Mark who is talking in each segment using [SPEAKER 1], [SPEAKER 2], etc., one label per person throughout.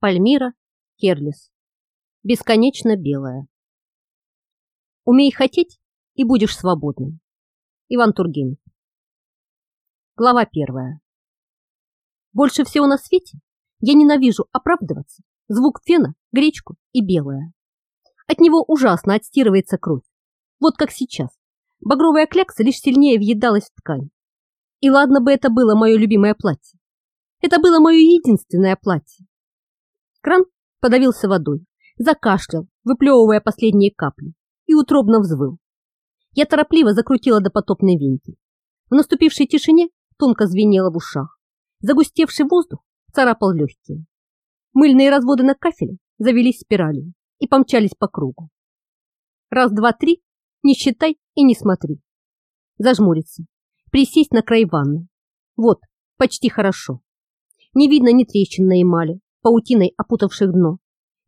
[SPEAKER 1] Пальмира Керлис. Бесконечно белая. Умей хотеть, и будешь свободным. Иван Тургенев. Глава первая. Больше всего на свете я ненавижу оправдываться, звук фена, гречку и белое. От него ужасно отстирывается кровь. Вот как сейчас. Багровая клякса лишь сильнее въедалась в ткань. И ладно бы это было мое любимое платье. Это было мое единственное платье. Кран подавился водой, закашлял, выплевывая последние капли, и утробно взвыл. Я торопливо закрутила допотопный винтик. В наступившей тишине тонко звенело в ушах. Загустевший воздух царапал легкие. Мыльные разводы на кафеле завелись спиралью и помчались по кругу. Раз, два, три, не считай и не смотри. Зажмуриться, присесть на край ванны. Вот, почти хорошо. Не видно ни трещин на эмали, паутиной опутавших дно,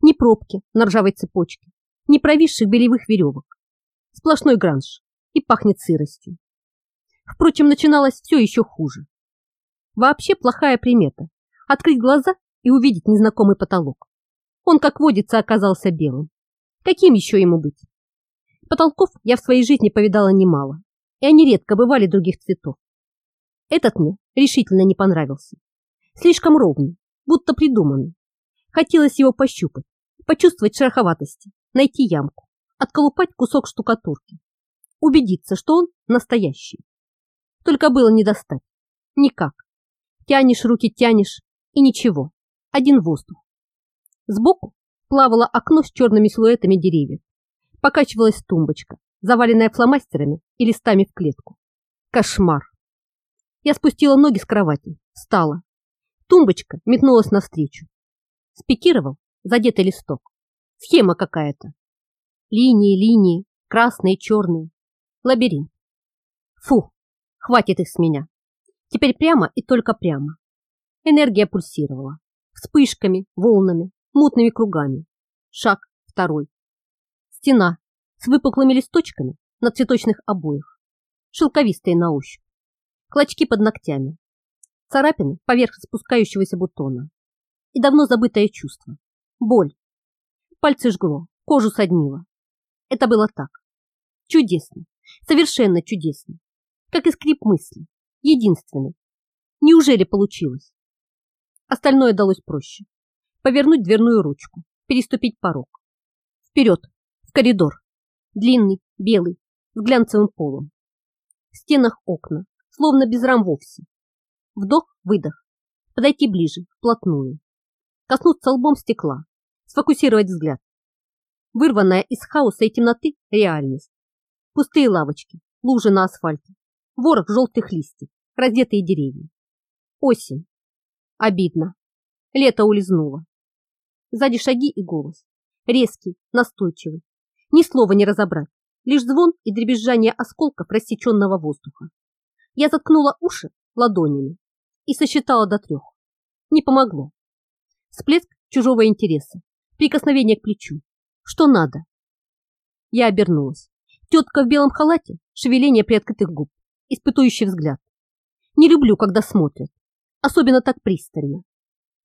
[SPEAKER 1] ни пробки на ржавой цепочке, ни провисших белевых веревок. Сплошной гранж и пахнет сыростью. Впрочем, начиналось все еще хуже. Вообще плохая примета – открыть глаза и увидеть незнакомый потолок. Он, как водится, оказался белым. Каким еще ему быть? Потолков я в своей жизни повидала немало, и они редко бывали других цветов. Этот мне решительно не понравился. Слишком ровный, будто придуманный. Хотелось его пощупать, почувствовать шероховатости, найти ямку, отколупать кусок штукатурки, убедиться, что он настоящий. Только было не достать. Никак. Тянешь руки, тянешь, и ничего. Один воздух. Сбоку плавало окно с черными силуэтами деревьев. Покачивалась тумбочка, заваленная фломастерами и листами в клетку. Кошмар. Я спустила ноги с кровати, встала. Тумбочка метнулась навстречу. Спикировал задетый листок. Схема какая-то. Линии, линии, красные, черные. Лабиринт. Фу, хватит их с меня. Теперь прямо и только прямо. Энергия пульсировала. Вспышками, волнами, мутными кругами. Шаг второй. Стена с выпуклыми листочками на цветочных обоях. Шелковистые на ощупь. Клочки под ногтями. Царапины поверх спускающегося бутона. И давно забытое чувство. Боль. Пальцы жгло, кожу соднило. Это было так. Чудесно. Совершенно чудесно. Как и скрип мысли. Единственный. Неужели получилось? Остальное далось проще повернуть дверную ручку, переступить порог. Вперед, в коридор. Длинный, белый, с глянцевым полом. В стенах окна, словно без рам вовсе. Вдох, выдох. Подойти ближе, вплотную. Коснуться лбом стекла. Сфокусировать взгляд. Вырванная из хаоса и темноты реальность. Пустые лавочки, лужи на асфальте. Ворох желтых листьев, раздетые деревья. Осень. Обидно. Лето улизнуло. Сзади шаги и голос. Резкий, настойчивый. Ни слова не разобрать. Лишь звон и дребезжание осколков рассеченного воздуха. Я заткнула уши ладонями и сосчитала до трех. Не помогло. Всплеск чужого интереса. Прикосновение к плечу. Что надо? Я обернулась. Тетка в белом халате, шевеление приоткрытых губ, испытующий взгляд. Не люблю, когда смотрят. Особенно так пристально.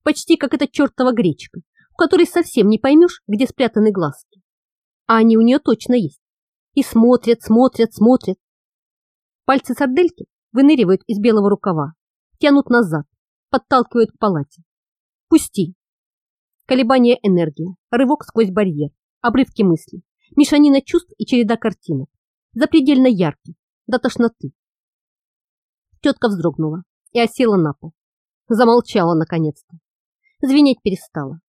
[SPEAKER 1] Почти как эта чертова гречка, в которой совсем не поймешь, где спрятаны глазки. А они у нее точно есть. И смотрят, смотрят, смотрят. Пальцы сардельки выныривают из белого рукава, тянут назад, подталкивают к палате. Пусти. Колебание энергии, рывок сквозь барьер, обрывки мыслей, мешанина чувств и череда картинок. Запредельно яркий, до тошноты. Тетка вздрогнула и осела на пол. Замолчала наконец-то. Звенеть перестала.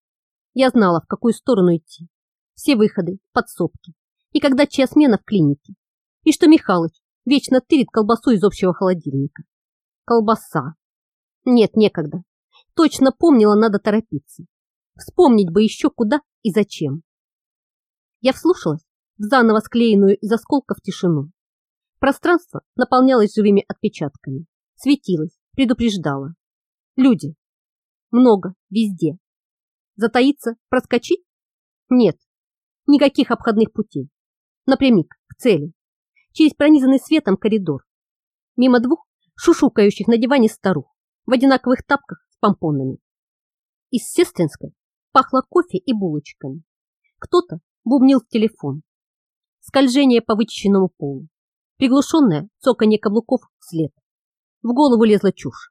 [SPEAKER 1] Я знала, в какую сторону идти. Все выходы, подсобки. И когда чья смена в клинике. И что Михалыч вечно тырит колбасу из общего холодильника. Колбаса. Нет, некогда. Точно помнила, надо торопиться. Вспомнить бы еще куда и зачем. Я вслушалась в заново склеенную из осколков тишину. Пространство наполнялось живыми отпечатками. Светилось, предупреждало. Люди. Много, везде. Затаиться, проскочить? Нет, никаких обходных путей. Напрямик, к цели. Через пронизанный светом коридор. Мимо двух шушукающих на диване старух в одинаковых тапках с помпонами. Из сестринской Пахло кофе и булочками. Кто-то бубнил в телефон. Скольжение по вычищенному полу. Приглушенное цоканье каблуков вслед. В голову лезла чушь.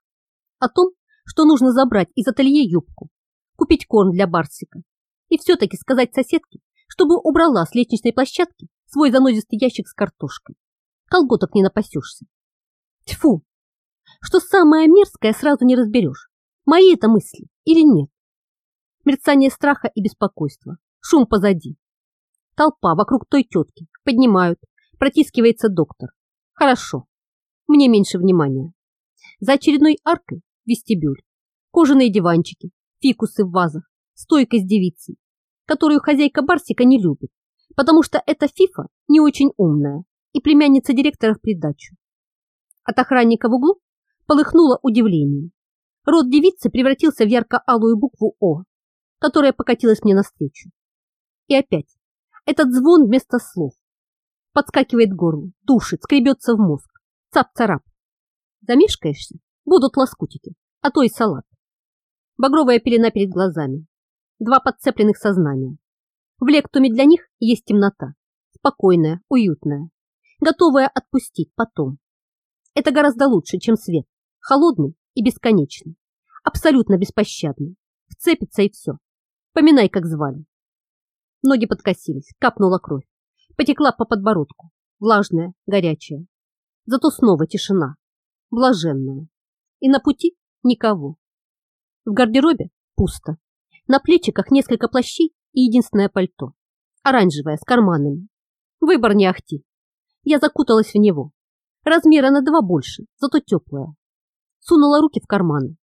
[SPEAKER 1] О том, что нужно забрать из ателье юбку, купить корм для Барсика и все-таки сказать соседке, чтобы убрала с лестничной площадки свой занозистый ящик с картошкой. Колготок не напасешься. Тьфу! Что самое мерзкое сразу не разберешь, мои это мысли или нет. Мерцание страха и беспокойства, шум позади. Толпа вокруг той тетки, поднимают, протискивается доктор. Хорошо, мне меньше внимания. За очередной аркой вестибюль, кожаные диванчики, фикусы в вазах, стойка с девицей, которую хозяйка Барсика не любит, потому что эта фифа не очень умная и племянница директора в придачу. От охранника в углу полыхнуло удивление. Рот девицы превратился в ярко-алую букву «О», которая покатилась мне навстречу. И опять этот звон вместо слов. Подскакивает горло, душит, скребется в мозг. Цап-царап. Замешкаешься? Будут лоскутики, а то и салат. Багровая пелена перед глазами. Два подцепленных сознания. В лектуме для них есть темнота. Спокойная, уютная. Готовая отпустить потом. Это гораздо лучше, чем свет. Холодный и бесконечный. Абсолютно беспощадный. Вцепится и все. Поминай, как звали. Ноги подкосились, капнула кровь. Потекла по подбородку. Влажная, горячая. Зато снова тишина. Блаженная. И на пути никого. В гардеробе пусто. На плечиках несколько плащей и единственное пальто. Оранжевое, с карманами. Выбор не ахти. Я закуталась в него. Размера на два больше, зато теплое. Сунула руки в карманы.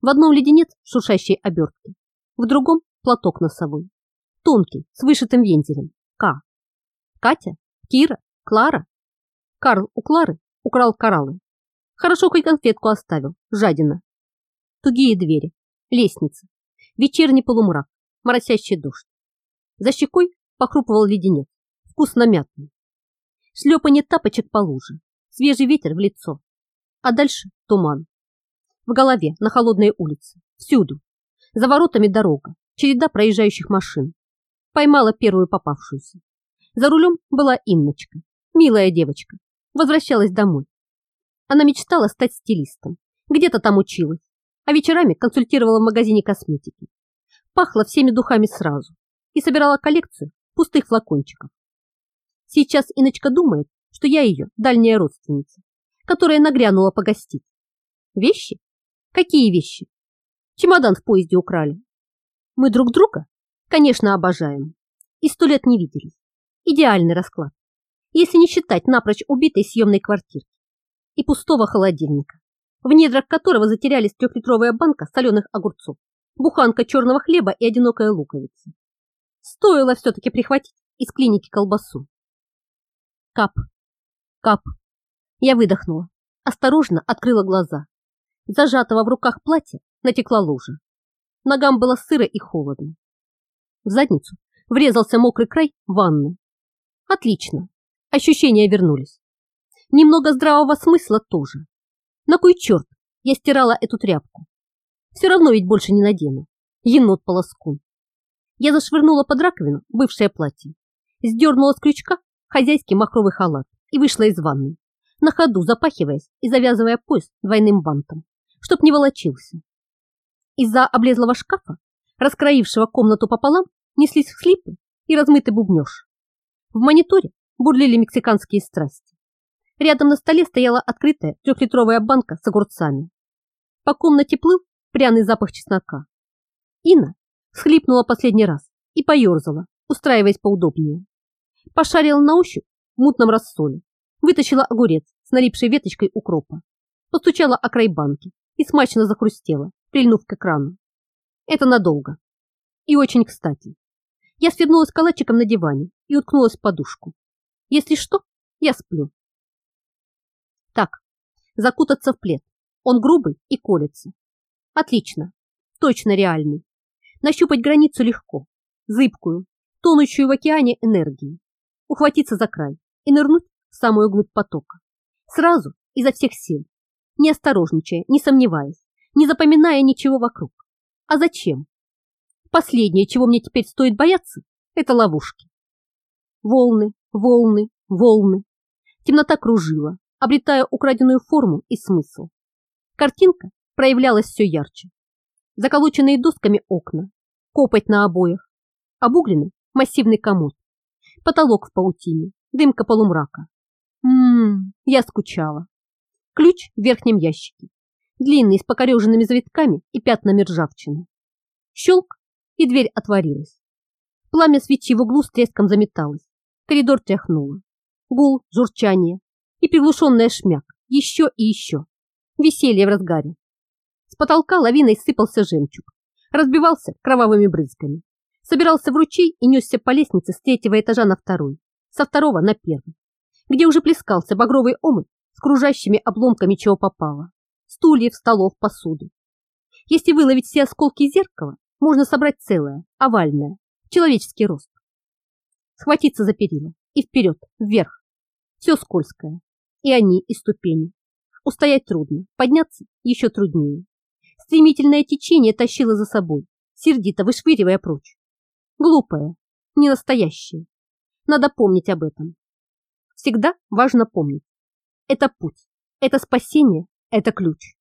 [SPEAKER 1] В одном леденец шуршащей обертки, в другом платок носовой. Тонкий, с вышитым вензелем. К. Катя? Кира? Клара? Карл у Клары украл кораллы. Хорошо хоть конфетку оставил, жадина. Тугие двери, лестница, вечерний полумрак, моросящий дождь. За щекой похрупывал леденец, вкусно мятный. Шлепанье тапочек по луже, свежий ветер в лицо, а дальше туман. В голове, на холодной улице, всюду. За воротами дорога, череда проезжающих машин. Поймала первую попавшуюся. За рулем была Инночка, милая девочка. Возвращалась домой. Она мечтала стать стилистом. Где-то там училась, а вечерами консультировала в магазине косметики. Пахла всеми духами сразу и собирала коллекцию пустых флакончиков. Сейчас Иночка думает, что я ее дальняя родственница, которая нагрянула погостить. Вещи? Какие вещи? Чемодан в поезде украли. Мы друг друга, конечно, обожаем. И сто лет не виделись. Идеальный расклад. Если не считать напрочь убитой съемной квартирки и пустого холодильника, в недрах которого затерялись трехлитровая банка соленых огурцов, буханка черного хлеба и одинокая луковица. Стоило все-таки прихватить из клиники колбасу. Кап, кап. Я выдохнула, осторожно открыла глаза. Зажатого в руках платья натекла лужа. Ногам было сыро и холодно. В задницу врезался мокрый край ванны. Отлично, ощущения вернулись. Немного здравого смысла тоже. На кой черт я стирала эту тряпку? Все равно ведь больше не надену. Енот полоскун. Я зашвырнула под раковину бывшее платье, сдернула с крючка хозяйский махровый халат и вышла из ванны, на ходу запахиваясь и завязывая пояс двойным бантом, чтоб не волочился. Из-за облезлого шкафа, раскроившего комнату пополам, неслись всхлипы и размытый бубнеж. В мониторе бурлили мексиканские страсти. Рядом на столе стояла открытая трехлитровая банка с огурцами. По комнате плыл пряный запах чеснока. Инна схлипнула последний раз и поерзала, устраиваясь поудобнее. Пошарила на ощупь в мутном рассоле, вытащила огурец с налипшей веточкой укропа, постучала о край банки и смачно захрустела, прильнув к экрану. Это надолго. И очень кстати. Я свернулась калачиком на диване и уткнулась в подушку. Если что, я сплю. Так, закутаться в плед. Он грубый и колется. Отлично, точно реальный. Нащупать границу легко, зыбкую, тонущую в океане энергии. Ухватиться за край и нырнуть в самую глубь потока. Сразу, изо всех сил, не осторожничая, не сомневаясь, не запоминая ничего вокруг. А зачем? Последнее, чего мне теперь стоит бояться, это ловушки. Волны, волны, волны. Темнота кружила, обретая украденную форму и смысл. Картинка проявлялась все ярче. Заколоченные досками окна, копоть на обоях, обугленный массивный комод, потолок в паутине, дымка полумрака. Ммм, я скучала. Ключ в верхнем ящике, длинный с покореженными завитками и пятнами ржавчины. Щелк, и дверь отворилась. Пламя свечи в углу с треском заметалось. Коридор тряхнуло. Гул, журчание и приглушенная шмяк. Еще и еще. Веселье в разгаре. С потолка лавиной сыпался жемчуг. Разбивался кровавыми брызгами. Собирался в ручей и несся по лестнице с третьего этажа на второй. Со второго на первый. Где уже плескался багровый омут с кружащими обломками чего попало. Стульев, столов, посуды. Если выловить все осколки зеркала, можно собрать целое, овальное, человеческий рост. Схватиться за перила и вперед, вверх. Все скользкое. И они, и ступени. Устоять трудно, подняться еще труднее. Стремительное течение тащило за собой, сердито вышвыривая прочь. Глупое, не настоящее. Надо помнить об этом. Всегда важно помнить. Это путь, это спасение, это ключ.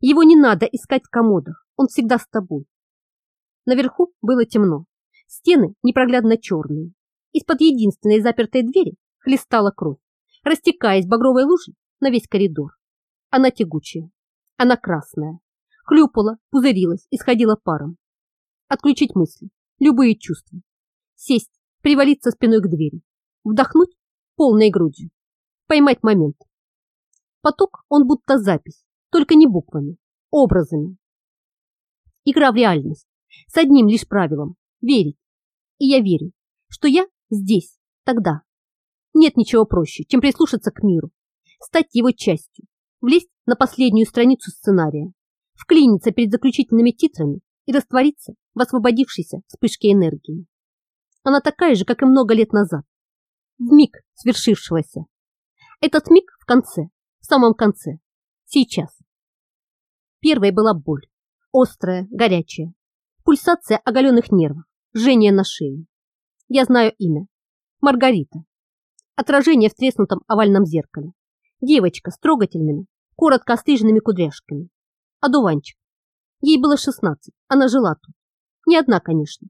[SPEAKER 1] Его не надо искать в комодах, он всегда с тобой. Наверху было темно. Стены непроглядно черные. Из-под единственной запертой двери хлестала кровь, растекаясь багровой лужей на весь коридор. Она тягучая, она красная, хлюпала, пузырилась, исходила паром. Отключить мысли, любые чувства. Сесть, привалиться спиной к двери, вдохнуть полной грудью, поймать момент. Поток он будто запись, только не буквами, образами. Игра в реальность, с одним лишь правилом – верить. И я верю, что я здесь, тогда. Нет ничего проще, чем прислушаться к миру, стать его частью, влезть на последнюю страницу сценария, вклиниться перед заключительными титрами и раствориться в освободившейся вспышке энергии. Она такая же, как и много лет назад, в миг свершившегося. Этот миг в конце, самом конце, сейчас. Первой была боль, острая, горячая, Пульсация оголенных нервов, жжение на шее. Я знаю имя. Маргарита. Отражение в треснутом овальном зеркале. Девочка с трогательными, коротко остриженными кудряшками. Одуванчик. Ей было 16, она жила тут. Не одна, конечно.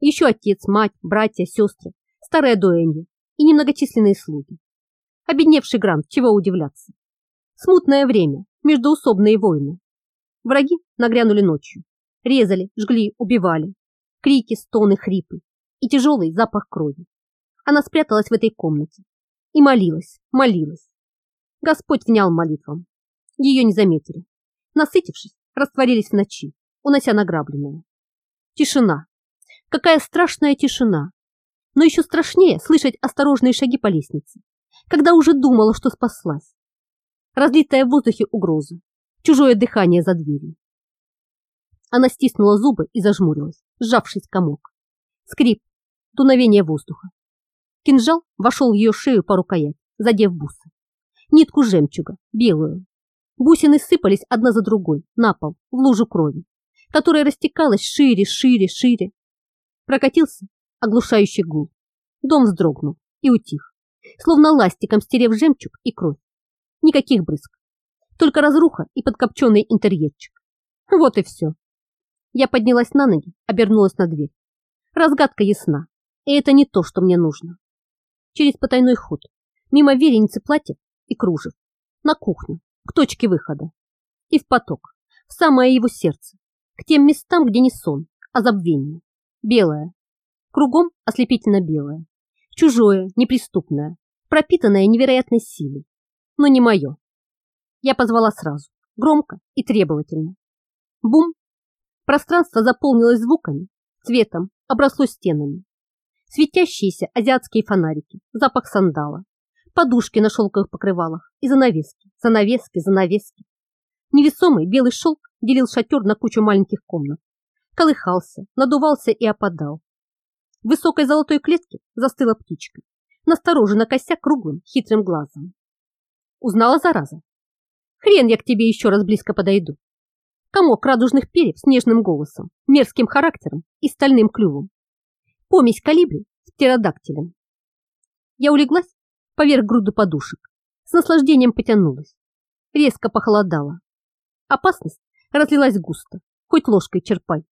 [SPEAKER 1] Еще отец, мать, братья, сестры, старая дуэнья и немногочисленные слуги. Обедневший грант, чего удивляться. Смутное время, междоусобные войны. Враги нагрянули ночью. Резали, жгли, убивали. Крики, стоны, хрипы и тяжелый запах крови. Она спряталась в этой комнате и молилась, молилась. Господь внял молитвам. Ее не заметили. Насытившись, растворились в ночи, унося награбленное. Тишина. Какая страшная тишина. Но еще страшнее слышать осторожные шаги по лестнице, когда уже думала, что спаслась. Разлитая в воздухе угроза, чужое дыхание за дверью. Она стиснула зубы и зажмурилась, сжавшись в комок. Скрип, дуновение воздуха. Кинжал вошел в ее шею по рукоять, задев бусы. Нитку жемчуга, белую. Бусины сыпались одна за другой на пол, в лужу крови, которая растекалась шире, шире, шире. Прокатился оглушающий гул. Дом вздрогнул и утих, словно ластиком стерев жемчуг и кровь. Никаких брызг, только разруха и подкопченный интерьерчик. Вот и все. Я поднялась на ноги, обернулась на дверь. Разгадка ясна, и это не то, что мне нужно. Через потайной ход, мимо вереницы платьев и кружев, на кухню, к точке выхода. И в поток, в самое его сердце, к тем местам, где не сон, а забвение. Белое. Кругом ослепительно белое. Чужое, неприступное, пропитанное невероятной силой. Но не мое. Я позвала сразу, громко и требовательно. Бум Пространство заполнилось звуками, цветом, обросло стенами. Светящиеся азиатские фонарики, запах сандала, подушки на шелковых покрывалах и занавески, занавески, занавески. Невесомый белый шелк делил шатер на кучу маленьких комнат. Колыхался, надувался и опадал. В высокой золотой клетке застыла птичка, настороженно кося круглым, хитрым глазом. Узнала зараза. Хрен я к тебе еще раз близко подойду. Комок радужных перьев с нежным голосом, мерзким характером и стальным клювом. Помесь калибри с птеродактилем. Я улеглась поверх груды подушек, с наслаждением потянулась. Резко похолодало. Опасность разлилась густо, хоть ложкой черпай.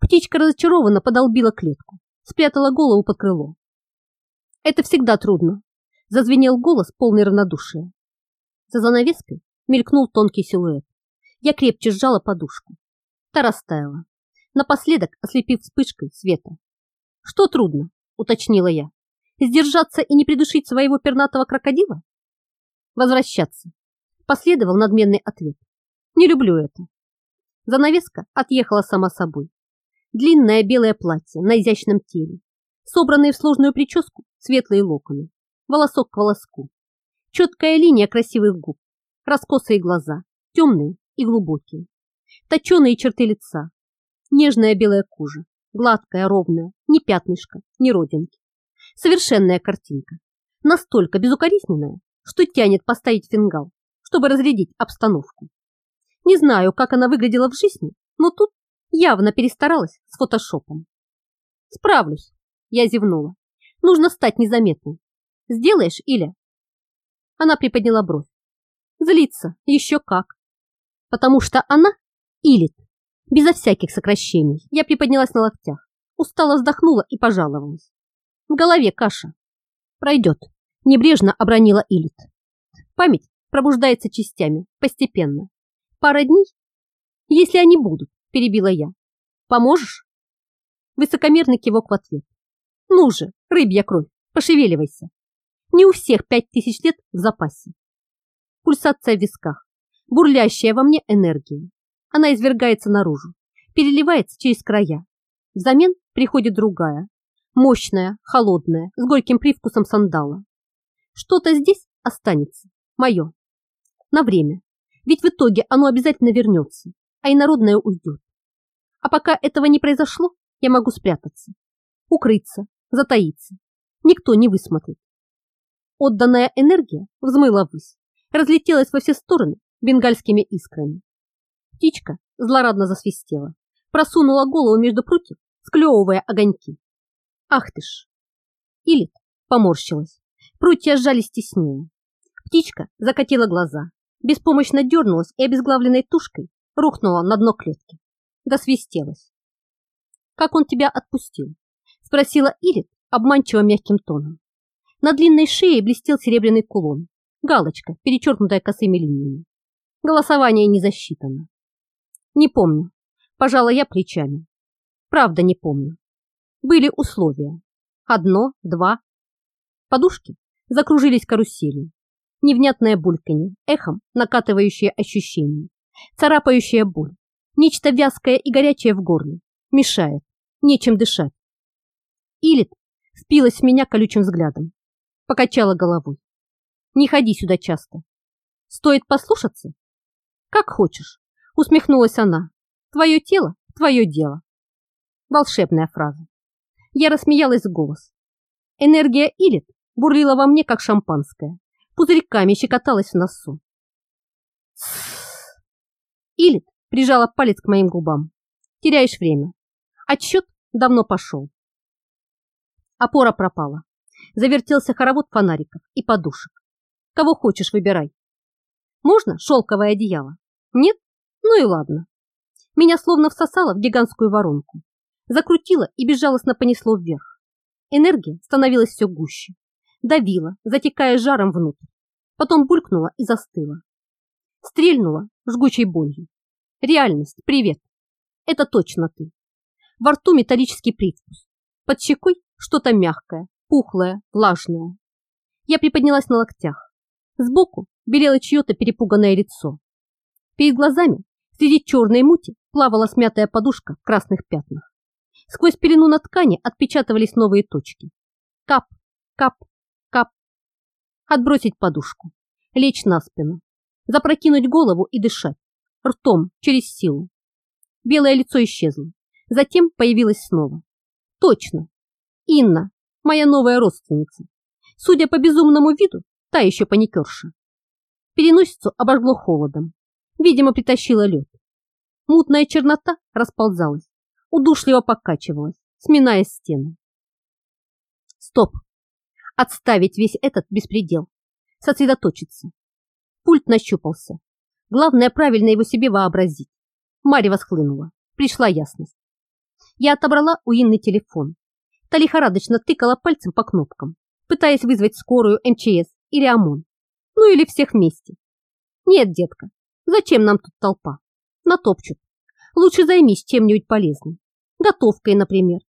[SPEAKER 1] Птичка разочарованно подолбила клетку, спрятала голову под крыло. Это всегда трудно, зазвенел голос полный равнодушия. За занавеской мелькнул тонкий силуэт. Я крепче сжала подушку. Та растаяла, напоследок ослепив вспышкой света. «Что трудно?» — уточнила я. «Сдержаться и не придушить своего пернатого крокодила?» «Возвращаться», — последовал надменный ответ. «Не люблю это». Занавеска отъехала сама собой. Длинное белое платье на изящном теле, собранные в сложную прическу светлые локоны, волосок к волоску, четкая линия красивых губ, раскосые глаза, темные и глубокие, точеные черты лица, нежная белая кожа, гладкая, ровная, ни пятнышка, ни родинки. Совершенная картинка, настолько безукоризненная, что тянет поставить фингал, чтобы разрядить обстановку. Не знаю, как она выглядела в жизни, но тут явно перестаралась с фотошопом. Справлюсь, я зевнула. Нужно стать незаметной. Сделаешь, Иля? Она приподняла бровь. Злиться, еще как. Потому что она Илит. Безо всяких сокращений. Я приподнялась на локтях. Устало вздохнула и пожаловалась. В голове каша. Пройдет. Небрежно обронила Илит. Память пробуждается частями, постепенно. Пара дней, если они будут, перебила я. Поможешь? Высокомерный кивок в ответ. Ну же, рыбья кровь, пошевеливайся. Не у всех пять тысяч лет в запасе. Пульсация в висках, бурлящая во мне энергия. Она извергается наружу, переливается через края. Взамен приходит другая, мощная, холодная, с горьким привкусом сандала. Что-то здесь останется, мое, на время. Ведь в итоге оно обязательно вернется, а инородное уйдет. А пока этого не произошло, я могу спрятаться, укрыться, затаиться. Никто не высмотрит. Отданная энергия взмыла ввысь, разлетелась во все стороны бенгальскими искрами. Птичка злорадно засвистела, просунула голову между прутьев, склевывая огоньки. Ах ты ж! Илит поморщилась. Прутья сжались теснее. Птичка закатила глаза, беспомощно дернулась и обезглавленной тушкой рухнула на дно клетки. Досвистелась. «Как он тебя отпустил?» Спросила Илит обманчиво мягким тоном. На длинной шее блестел серебряный кулон, галочка, перечеркнутая косыми линиями. Голосование не засчитано. Не помню. Пожала я плечами. Правда не помню. Были условия. Одно, два. Подушки закружились каруселью. Невнятное бульканье, эхом накатывающее ощущение. Царапающая боль. Нечто вязкое и горячее в горле. Мешает. Нечем дышать. Илит впилась в меня колючим взглядом. Покачала головой. Не ходи сюда часто. Стоит послушаться? Как хочешь. Усмехнулась она. Твое тело, твое дело. Волшебная фраза. Я рассмеялась в голос. Энергия Илит бурлила во мне, как шампанское. Пузырьками щекоталась в носу. Илит прижала палец к моим губам. Теряешь время. Отсчет давно пошел. Опора пропала. Завертелся хоровод фонариков и подушек. Кого хочешь, выбирай. Можно шелковое одеяло? Нет? Ну и ладно. Меня словно всосало в гигантскую воронку. Закрутило и безжалостно понесло вверх. Энергия становилась все гуще. Давила, затекая жаром внутрь. Потом булькнула и застыла. Стрельнула жгучей болью. Реальность, привет. Это точно ты. Во рту металлический привкус. Под щекой что-то мягкое, пухлое, влажное. Я приподнялась на локтях. Сбоку белело чье-то перепуганное лицо. Перед глазами среди черной мути плавала смятая подушка в красных пятнах. Сквозь пелену на ткани отпечатывались новые точки. Кап, кап, кап. Отбросить подушку, лечь на спину, запрокинуть голову и дышать, ртом, через силу. Белое лицо исчезло, затем появилось снова. Точно, Инна, моя новая родственница. Судя по безумному виду, та еще паникерша. Переносицу обожгло холодом. Видимо, притащила лед. Мутная чернота расползалась, удушливо покачивалась, сминая стены. Стоп! Отставить весь этот беспредел. Сосредоточиться. Пульт нащупался. Главное, правильно его себе вообразить. Марья восхлынула. Пришла ясность. Я отобрала у Инны телефон. Та лихорадочно тыкала пальцем по кнопкам, пытаясь вызвать скорую, МЧС или ОМОН. Ну или всех вместе. Нет, детка, зачем нам тут толпа? Натопчут. Лучше займись чем-нибудь полезным. Готовкой, например.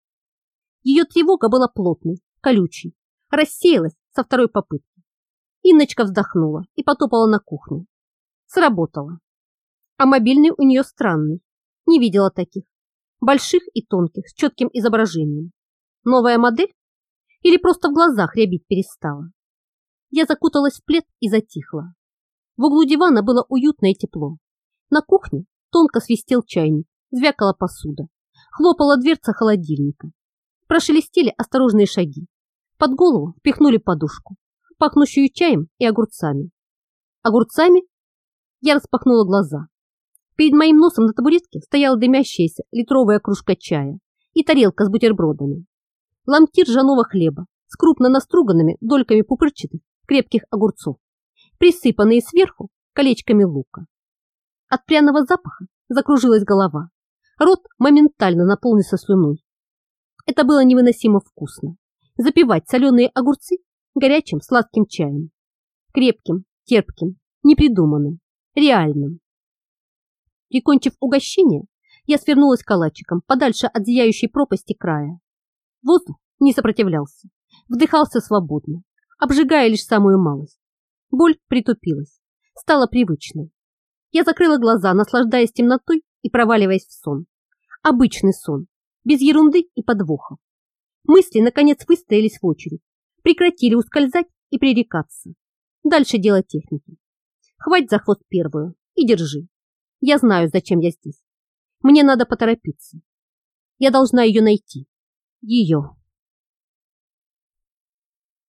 [SPEAKER 1] Ее тревога была плотной, колючей, рассеялась со второй попытки. Инночка вздохнула и потопала на кухню. Сработало. А мобильный у нее странный. Не видела таких. Больших и тонких, с четким изображением. Новая модель? Или просто в глазах рябить перестала? Я закуталась в плед и затихла. В углу дивана было уютно и тепло. На кухне тонко свистел чайник, звякала посуда, хлопала дверца холодильника. Прошелестели осторожные шаги. Под голову впихнули подушку, пахнущую чаем и огурцами. Огурцами? Я распахнула глаза. Перед моим носом на табуретке стояла дымящаяся литровая кружка чая и тарелка с бутербродами. Ломти ржаного хлеба с крупно наструганными дольками пупырчатых крепких огурцов, присыпанные сверху колечками лука. От пряного запаха закружилась голова. Рот моментально наполнился слюной. Это было невыносимо вкусно запивать соленые огурцы горячим сладким чаем. Крепким, терпким, непридуманным, реальным. Прикончив угощение, я свернулась калачиком подальше от зияющей пропасти края. Воздух не сопротивлялся, вдыхался свободно, обжигая лишь самую малость. Боль притупилась, стала привычной. Я закрыла глаза, наслаждаясь темнотой и проваливаясь в сон. Обычный сон, без ерунды и подвохов. Мысли, наконец, выстроились в очередь, прекратили ускользать и пререкаться. Дальше дело техники. Хвать за хвост первую и держи. Я знаю, зачем я здесь. Мне надо поторопиться. Я должна ее найти. Ее.